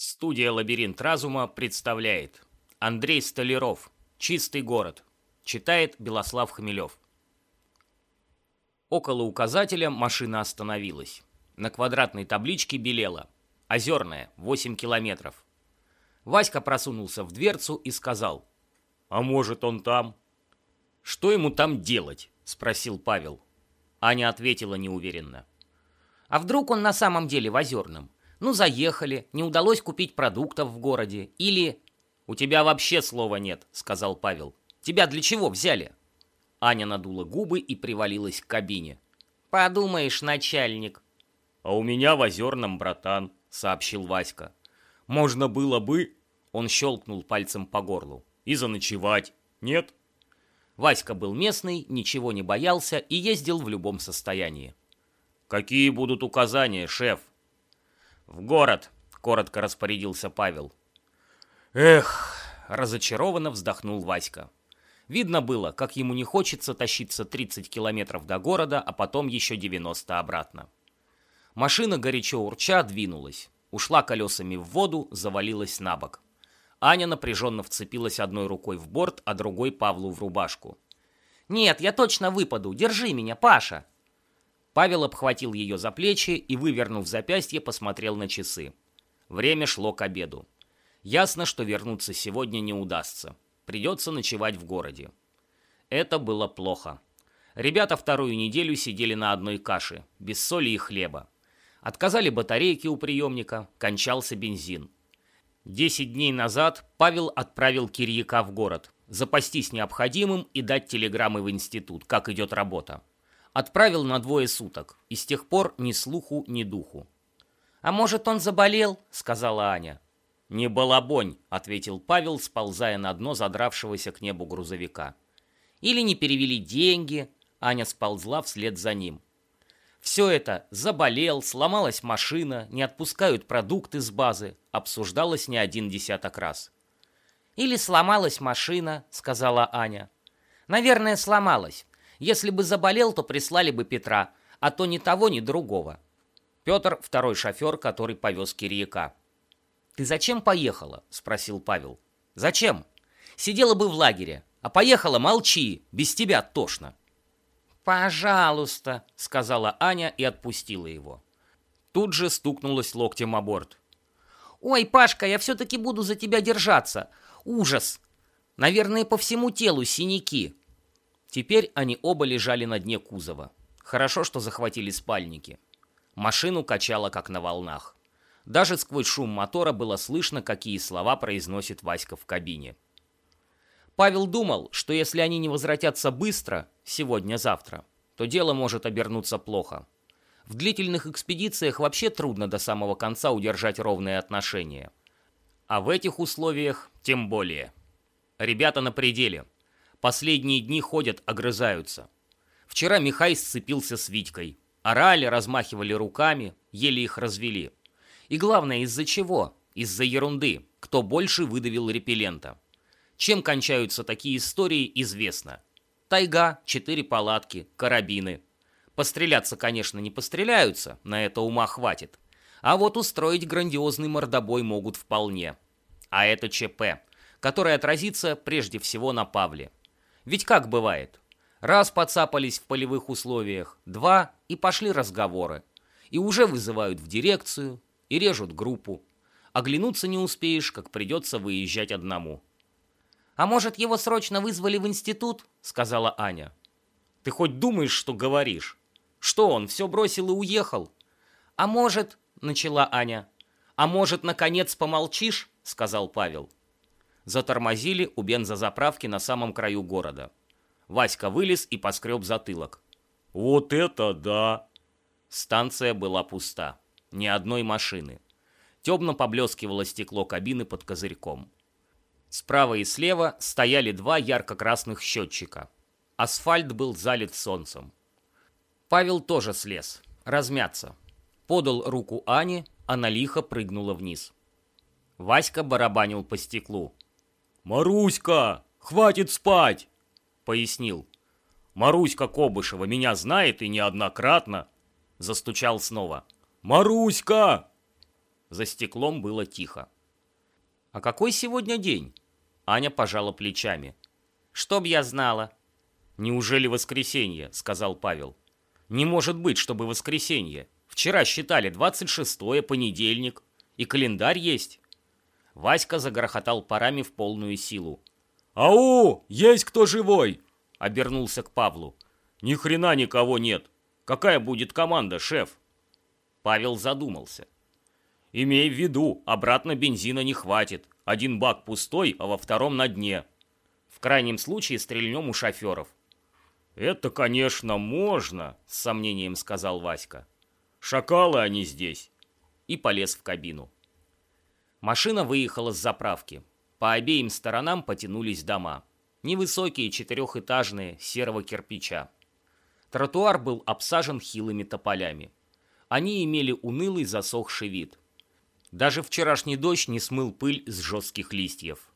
Студия «Лабиринт разума» представляет Андрей Столяров «Чистый город» Читает Белослав Хмелев Около указателя машина остановилась. На квадратной табличке белело «Озерная, 8 километров». Васька просунулся в дверцу и сказал «А может, он там?» «Что ему там делать?» — спросил Павел. Аня ответила неуверенно. «А вдруг он на самом деле в Озерном? Ну, заехали, не удалось купить продуктов в городе. Или... «У тебя вообще слова нет», — сказал Павел. «Тебя для чего взяли?» Аня надула губы и привалилась к кабине. «Подумаешь, начальник». «А у меня в Озерном, братан», — сообщил Васька. «Можно было бы...» Он щелкнул пальцем по горлу. «И заночевать. Нет?» Васька был местный, ничего не боялся и ездил в любом состоянии. «Какие будут указания, шеф?» «В город», — коротко распорядился Павел. «Эх!» — разочарованно вздохнул Васька. Видно было, как ему не хочется тащиться 30 километров до города, а потом еще 90 обратно. Машина горячо урча двинулась. Ушла колесами в воду, завалилась на бок. Аня напряженно вцепилась одной рукой в борт, а другой Павлу в рубашку. «Нет, я точно выпаду. Держи меня, Паша!» Павел обхватил ее за плечи и, вывернув запястье, посмотрел на часы. Время шло к обеду. Ясно, что вернуться сегодня не удастся. Придется ночевать в городе. Это было плохо. Ребята вторую неделю сидели на одной каше, без соли и хлеба. Отказали батарейки у приемника, кончался бензин. Десять дней назад Павел отправил Кирьяка в город, запастись необходимым и дать телеграммы в институт, как идет работа. Отправил на двое суток, и с тех пор ни слуху, ни духу. «А может, он заболел?» — сказала Аня. «Не балабонь», — ответил Павел, сползая на дно задравшегося к небу грузовика. «Или не перевели деньги», — Аня сползла вслед за ним. Все это «заболел», «сломалась машина», «не отпускают продукты с базы» обсуждалось не один десяток раз. «Или сломалась машина», — сказала Аня. «Наверное, сломалась. Если бы заболел, то прислали бы Петра, а то ни того, ни другого. Петр — второй шофер, который повез Кирьяка. «Ты зачем поехала?» — спросил Павел. «Зачем? Сидела бы в лагере. А поехала, молчи, без тебя тошно». «Пожалуйста», — сказала Аня и отпустила его. Тут же стукнулась локтем о борт. «Ой, Пашка, я все-таки буду за тебя держаться. Ужас! Наверное, по всему телу синяки. Теперь они оба лежали на дне кузова. Хорошо, что захватили спальники. Машину качало, как на волнах. Даже сквозь шум мотора было слышно, какие слова произносит Васька в кабине. Павел думал, что если они не возвратятся быстро, сегодня-завтра, то дело может обернуться плохо. В длительных экспедициях вообще трудно до самого конца удержать ровные отношения. А в этих условиях тем более. Ребята на пределе – Последние дни ходят, огрызаются. Вчера Михай сцепился с Витькой. Орали, размахивали руками, еле их развели. И главное, из-за чего? Из-за ерунды. Кто больше выдавил репеллента. Чем кончаются такие истории, известно. Тайга, четыре палатки, карабины. Постреляться, конечно, не постреляются, на это ума хватит. А вот устроить грандиозный мордобой могут вполне. А это ЧП, которое отразится прежде всего на Павле. Ведь как бывает? Раз подцапались в полевых условиях, два и пошли разговоры. И уже вызывают в дирекцию, и режут группу. Оглянуться не успеешь, как придется выезжать одному. «А может, его срочно вызвали в институт?» — сказала Аня. «Ты хоть думаешь, что говоришь? Что он, все бросил и уехал?» «А может...» — начала Аня. «А может, наконец помолчишь?» — сказал Павел затормозили у бензозаправки на самом краю города. Васька вылез и поскреб затылок. «Вот это да!» Станция была пуста. Ни одной машины. Темно поблескивало стекло кабины под козырьком. Справа и слева стояли два ярко-красных счетчика. Асфальт был залит солнцем. Павел тоже слез, размяться. Подал руку Ане, она лихо прыгнула вниз. Васька барабанил по стеклу. «Маруська, хватит спать!» — пояснил. «Маруська Кобышева меня знает и неоднократно!» Застучал снова. «Маруська!» За стеклом было тихо. «А какой сегодня день?» Аня пожала плечами. «Чтоб я знала». «Неужели воскресенье?» — сказал Павел. «Не может быть, чтобы воскресенье. Вчера считали 26-е, понедельник. И календарь есть». Васька загрохотал парами в полную силу. «Ау! Есть кто живой?» — обернулся к Павлу. «Ни хрена никого нет. Какая будет команда, шеф?» Павел задумался. «Имей в виду, обратно бензина не хватит. Один бак пустой, а во втором на дне. В крайнем случае стрельнем у шоферов». «Это, конечно, можно», — с сомнением сказал Васька. «Шакалы они здесь». И полез в кабину. Машина выехала с заправки. По обеим сторонам потянулись дома. Невысокие, четырехэтажные, серого кирпича. Тротуар был обсажен хилыми тополями. Они имели унылый засохший вид. Даже вчерашний дождь не смыл пыль с жестких листьев.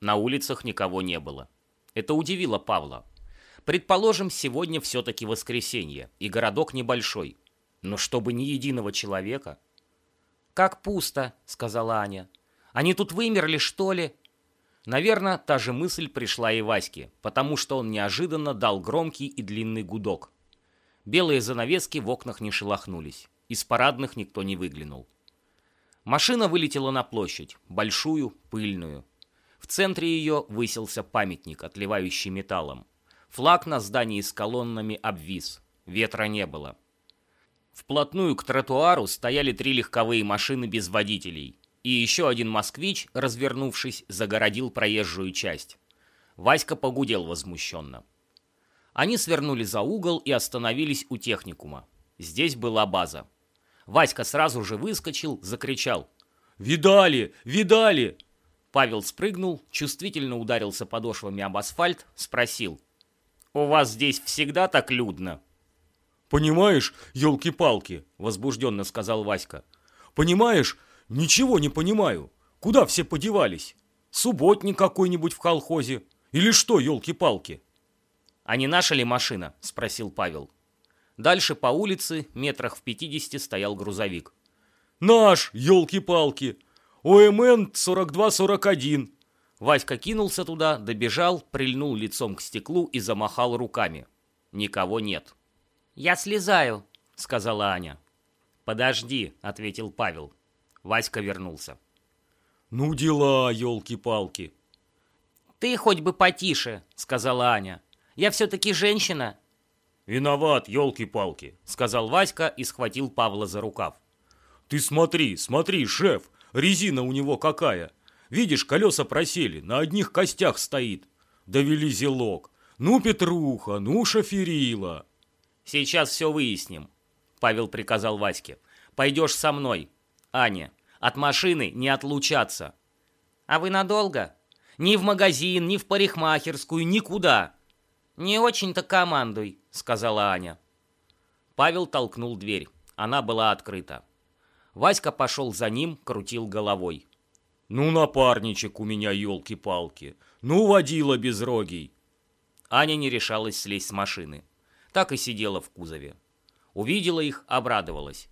На улицах никого не было. Это удивило Павла. Предположим, сегодня все-таки воскресенье, и городок небольшой. Но чтобы ни единого человека... «Как пусто», — сказала Аня. «Они тут вымерли, что ли?» Наверное, та же мысль пришла и Ваське, потому что он неожиданно дал громкий и длинный гудок. Белые занавески в окнах не шелохнулись. Из парадных никто не выглянул. Машина вылетела на площадь, большую, пыльную. В центре ее высился памятник, отливающий металлом. Флаг на здании с колоннами обвис. Ветра не было. Вплотную к тротуару стояли три легковые машины без водителей. И еще один москвич, развернувшись, загородил проезжую часть. Васька погудел возмущенно. Они свернули за угол и остановились у техникума. Здесь была база. Васька сразу же выскочил, закричал. «Видали! Видали!» Павел спрыгнул, чувствительно ударился подошвами об асфальт, спросил. «У вас здесь всегда так людно?» «Понимаешь, елки-палки», — возбужденно сказал Васька. «Понимаешь, ничего не понимаю. Куда все подевались? Субботник какой-нибудь в колхозе? Или что, елки-палки?» «А не наша ли машина?» — спросил Павел. Дальше по улице, метрах в пятидесяти, стоял грузовик. «Наш, елки-палки! ОМН 4241!» Васька кинулся туда, добежал, прильнул лицом к стеклу и замахал руками. Никого нет. «Я слезаю», — сказала Аня. «Подожди», — ответил Павел. Васька вернулся. «Ну дела, елки-палки!» «Ты хоть бы потише», — сказала Аня. «Я все-таки женщина». «Виноват, елки-палки», — сказал Васька и схватил Павла за рукав. «Ты смотри, смотри, шеф, резина у него какая! Видишь, колеса просели, на одних костях стоит. Довели зелок. Ну, Петруха, ну, шоферила!» «Сейчас все выясним», — Павел приказал Ваське. «Пойдешь со мной. Аня, от машины не отлучаться». «А вы надолго?» «Ни в магазин, ни в парикмахерскую, никуда». «Не очень-то командуй», — сказала Аня. Павел толкнул дверь. Она была открыта. Васька пошел за ним, крутил головой. «Ну, напарничек у меня, елки-палки! Ну, водила безрогий!» Аня не решалась слезть с машины так и сидела в кузове. Увидела их, обрадовалась.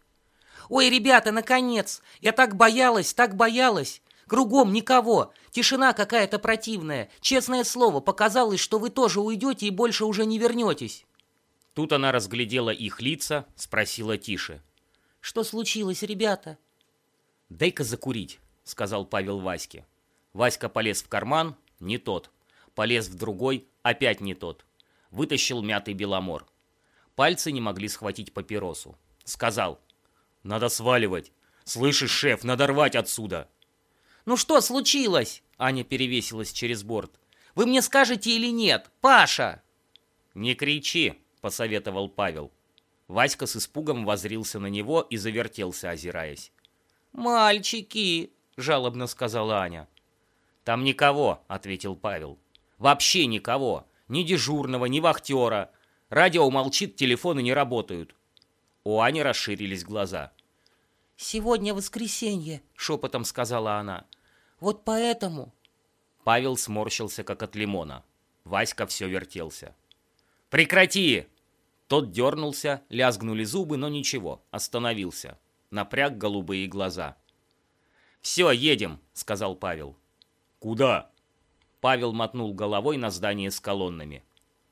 «Ой, ребята, наконец! Я так боялась, так боялась! Кругом никого! Тишина какая-то противная! Честное слово, показалось, что вы тоже уйдете и больше уже не вернетесь!» Тут она разглядела их лица, спросила тише. «Что случилось, ребята?» «Дай-ка закурить», — сказал Павел Ваське. Васька полез в карман, не тот. Полез в другой, опять не тот. Вытащил мятый беломор. Пальцы не могли схватить папиросу. Сказал. «Надо сваливать. Слышишь, шеф, надо рвать отсюда!» «Ну что случилось?» Аня перевесилась через борт. «Вы мне скажете или нет? Паша!» «Не кричи!» — посоветовал Павел. Васька с испугом возрился на него и завертелся, озираясь. «Мальчики!» — жалобно сказала Аня. «Там никого», — ответил Павел. «Вообще никого. Ни дежурного, ни вахтера. Радио молчит, телефоны не работают. У Ани расширились глаза. «Сегодня воскресенье», — шепотом сказала она. «Вот поэтому...» Павел сморщился, как от лимона. Васька все вертелся. «Прекрати!» Тот дернулся, лязгнули зубы, но ничего, остановился. Напряг голубые глаза. «Все, едем», — сказал Павел. «Куда?» Павел мотнул головой на здание с колоннами.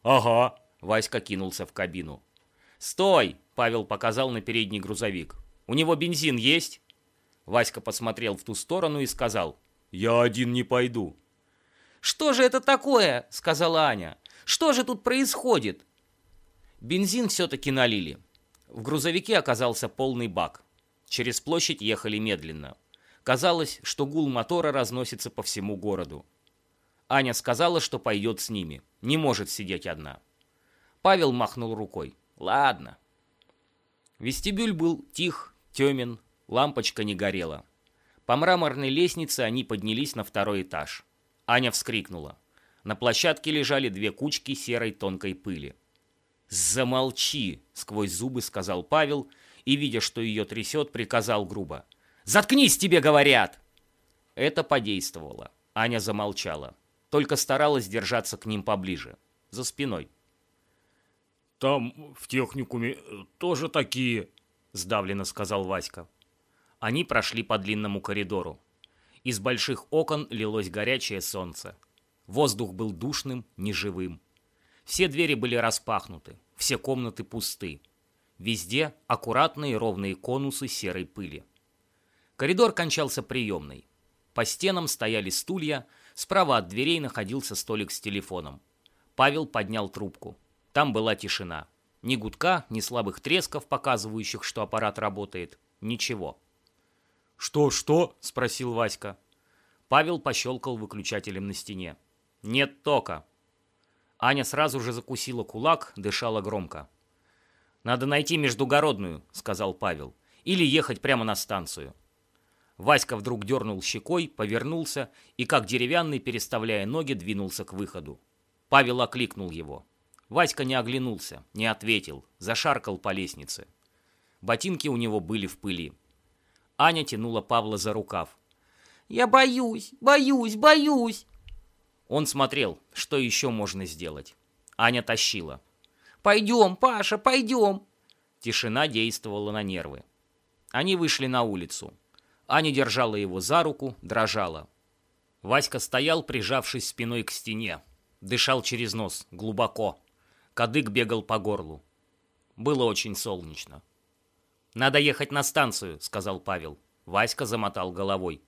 «Ага». Васька кинулся в кабину. «Стой!» — Павел показал на передний грузовик. «У него бензин есть?» Васька посмотрел в ту сторону и сказал. «Я один не пойду». «Что же это такое?» — сказала Аня. «Что же тут происходит?» Бензин все-таки налили. В грузовике оказался полный бак. Через площадь ехали медленно. Казалось, что гул мотора разносится по всему городу. Аня сказала, что пойдет с ними. Не может сидеть одна. Павел махнул рукой. «Ладно». Вестибюль был тих, темен, лампочка не горела. По мраморной лестнице они поднялись на второй этаж. Аня вскрикнула. На площадке лежали две кучки серой тонкой пыли. «Замолчи!» — сквозь зубы сказал Павел, и, видя, что ее трясет, приказал грубо. «Заткнись, тебе говорят!» Это подействовало. Аня замолчала. Только старалась держаться к ним поближе. За спиной. «Там в техникуме тоже такие», — сдавленно сказал Васька. Они прошли по длинному коридору. Из больших окон лилось горячее солнце. Воздух был душным, неживым. Все двери были распахнуты, все комнаты пусты. Везде аккуратные ровные конусы серой пыли. Коридор кончался приемной. По стенам стояли стулья, справа от дверей находился столик с телефоном. Павел поднял трубку. Там была тишина. Ни гудка, ни слабых тресков, показывающих, что аппарат работает. Ничего. «Что, что?» – спросил Васька. Павел пощелкал выключателем на стене. «Нет тока». Аня сразу же закусила кулак, дышала громко. «Надо найти междугородную», — сказал Павел. «Или ехать прямо на станцию». Васька вдруг дернул щекой, повернулся и, как деревянный, переставляя ноги, двинулся к выходу. Павел окликнул его. Васька не оглянулся, не ответил, зашаркал по лестнице. Ботинки у него были в пыли. Аня тянула Павла за рукав. «Я боюсь, боюсь, боюсь!» Он смотрел, что еще можно сделать. Аня тащила. «Пойдем, Паша, пойдем!» Тишина действовала на нервы. Они вышли на улицу. Аня держала его за руку, дрожала. Васька стоял, прижавшись спиной к стене. Дышал через нос, глубоко. Кадык бегал по горлу. Было очень солнечно. «Надо ехать на станцию», — сказал Павел. Васька замотал головой.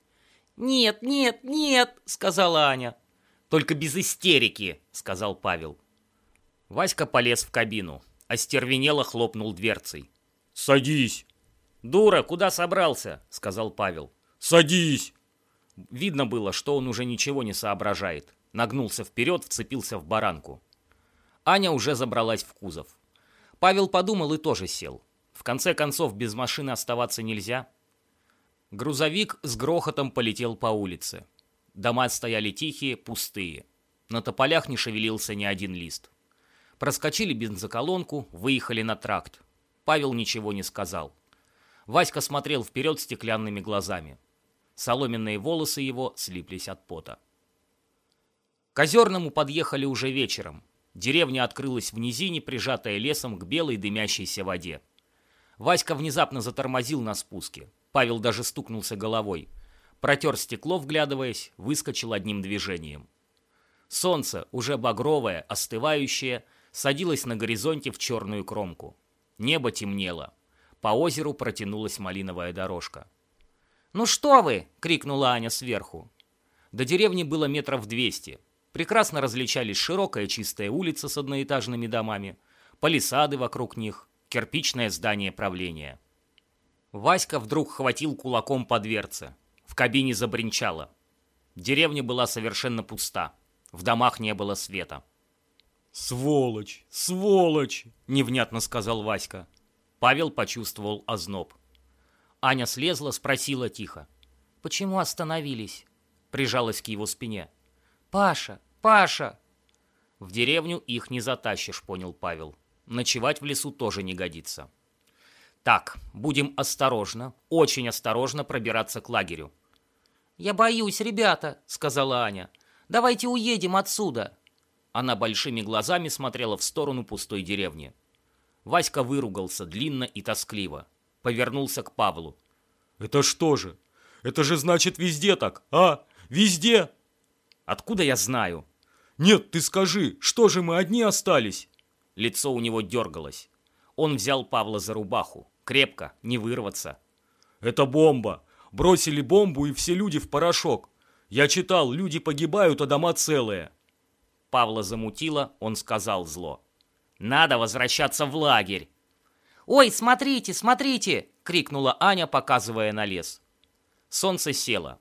«Нет, нет, нет», — сказала Аня. «Только без истерики», — сказал Павел. Васька полез в кабину. Остервенело хлопнул дверцей. «Садись!» «Дура, куда собрался?» — сказал Павел. «Садись!» Видно было, что он уже ничего не соображает. Нагнулся вперед, вцепился в баранку. Аня уже забралась в кузов. Павел подумал и тоже сел. В конце концов, без машины оставаться нельзя. Грузовик с грохотом полетел по улице. Дома стояли тихие, пустые. На тополях не шевелился ни один лист. Проскочили бензоколонку, выехали на тракт. Павел ничего не сказал. Васька смотрел вперед стеклянными глазами. Соломенные волосы его слиплись от пота. К Озерному подъехали уже вечером. Деревня открылась в низине, прижатая лесом к белой дымящейся воде. Васька внезапно затормозил на спуске. Павел даже стукнулся головой. Протер стекло, вглядываясь, выскочил одним движением. Солнце, уже багровое, остывающее, садилось на горизонте в черную кромку. Небо темнело. По озеру протянулась малиновая дорожка. «Ну что вы!» — крикнула Аня сверху. До деревни было метров двести. Прекрасно различались широкая чистая улица с одноэтажными домами, палисады вокруг них, кирпичное здание правления. Васька вдруг хватил кулаком по дверце. В кабине забринчало. Деревня была совершенно пуста. В домах не было света. «Сволочь! Сволочь!» — невнятно сказал Васька. Павел почувствовал озноб. Аня слезла, спросила тихо. «Почему остановились?» Прижалась к его спине. «Паша! Паша!» «В деревню их не затащишь», — понял Павел. «Ночевать в лесу тоже не годится». «Так, будем осторожно, очень осторожно пробираться к лагерю». «Я боюсь, ребята», — сказала Аня. «Давайте уедем отсюда». Она большими глазами смотрела в сторону пустой деревни. Васька выругался длинно и тоскливо. Повернулся к Павлу. «Это что же? Это же значит везде так, а? Везде? Откуда я знаю? Нет, ты скажи, что же мы одни остались? Лицо у него дергалось. Он взял Павла за рубаху. Крепко, не вырваться. Это бомба. Бросили бомбу, и все люди в порошок. Я читал, люди погибают, а дома целые. Павла замутило, он сказал зло. Надо возвращаться в лагерь. «Ой, смотрите, смотрите!» — крикнула Аня, показывая на лес. Солнце село.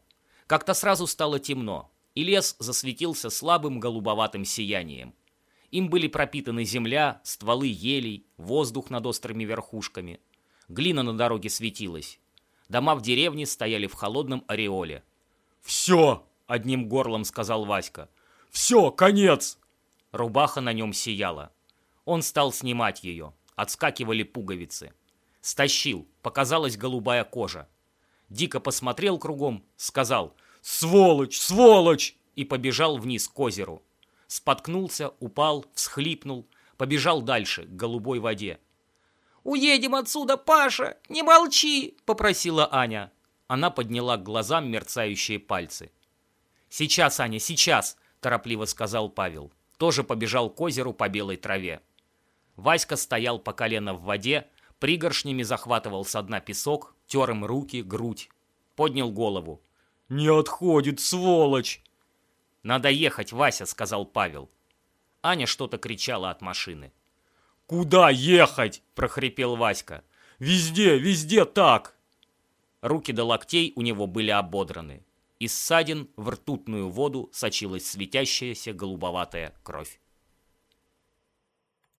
Как-то сразу стало темно, и лес засветился слабым голубоватым сиянием. Им были пропитаны земля, стволы елей, воздух над острыми верхушками. Глина на дороге светилась. Дома в деревне стояли в холодном ореоле. «Все!» — одним горлом сказал Васька. «Все, конец!» Рубаха на нем сияла. Он стал снимать ее. Отскакивали пуговицы. Стащил, показалась голубая кожа. Дико посмотрел кругом, сказал «Сволочь! Сволочь!» и побежал вниз к озеру. Споткнулся, упал, всхлипнул, побежал дальше, к голубой воде. «Уедем отсюда, Паша! Не молчи!» — попросила Аня. Она подняла к глазам мерцающие пальцы. «Сейчас, Аня, сейчас!» — торопливо сказал Павел. Тоже побежал к озеру по белой траве. Васька стоял по колено в воде, пригоршнями захватывал со дна песок, тер им руки, грудь. Поднял голову. «Не отходит, сволочь!» «Надо ехать, Вася», — сказал Павел. Аня что-то кричала от машины. «Куда ехать?» — прохрипел Васька. «Везде, везде так!» Руки до локтей у него были ободраны. Из ссадин в ртутную воду сочилась светящаяся голубоватая кровь.